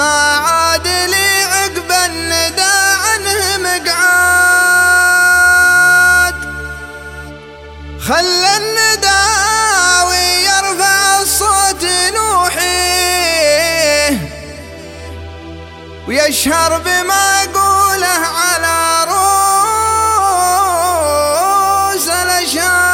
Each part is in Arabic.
ما عاد لي عقب الندى عنه مقعد خلى النداوي يرفع الصوت نوحيه ويشهر بما قوله على روس الأشهار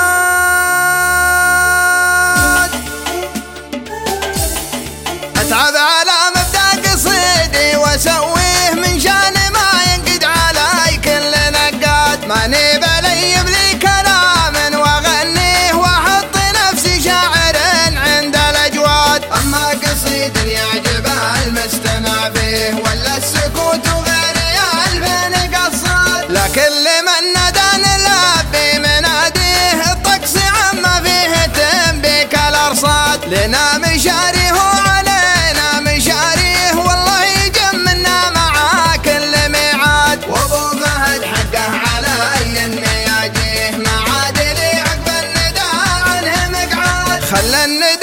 خلاني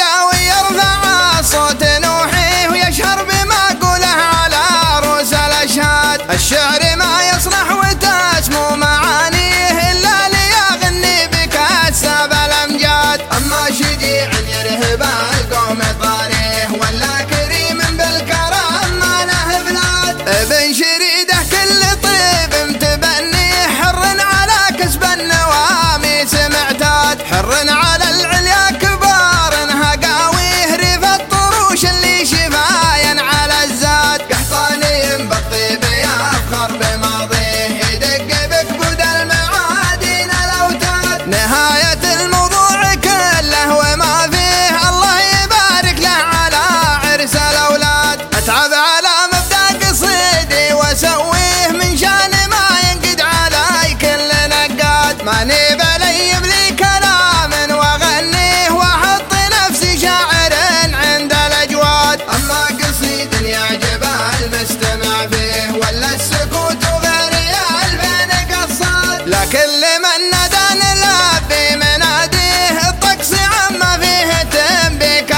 من نادى نلبي مناديه. عما فيه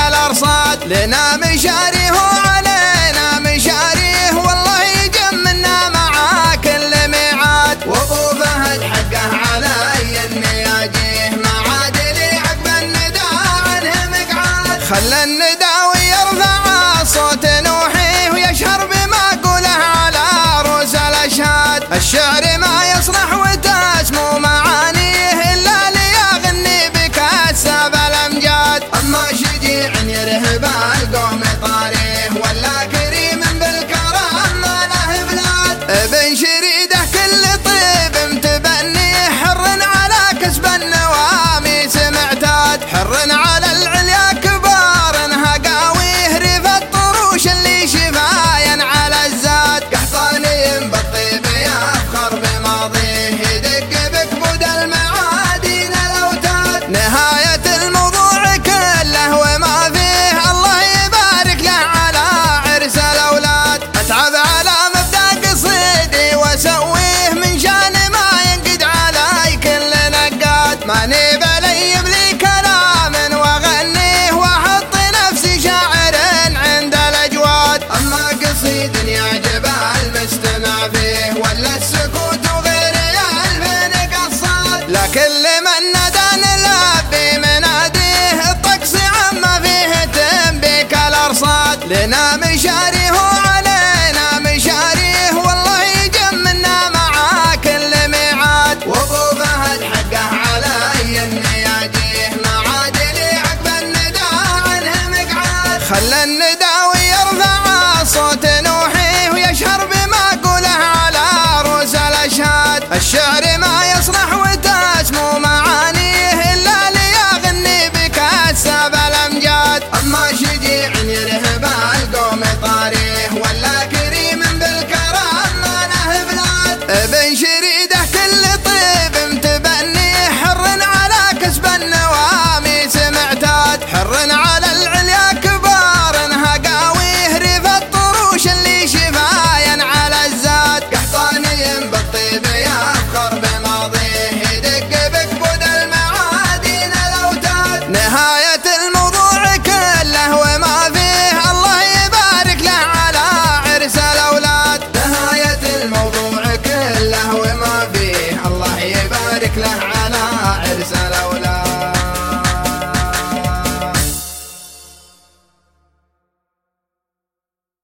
الأرصاد. لنا مشاريه والله معاه كل ميعاد وابو فهد حقه علي عقب الندى عنه مقعاد. خلى النداوي يرفع صوت نوحي ويشهر بما قوله على رؤوس الأشهاد. الشعر Then I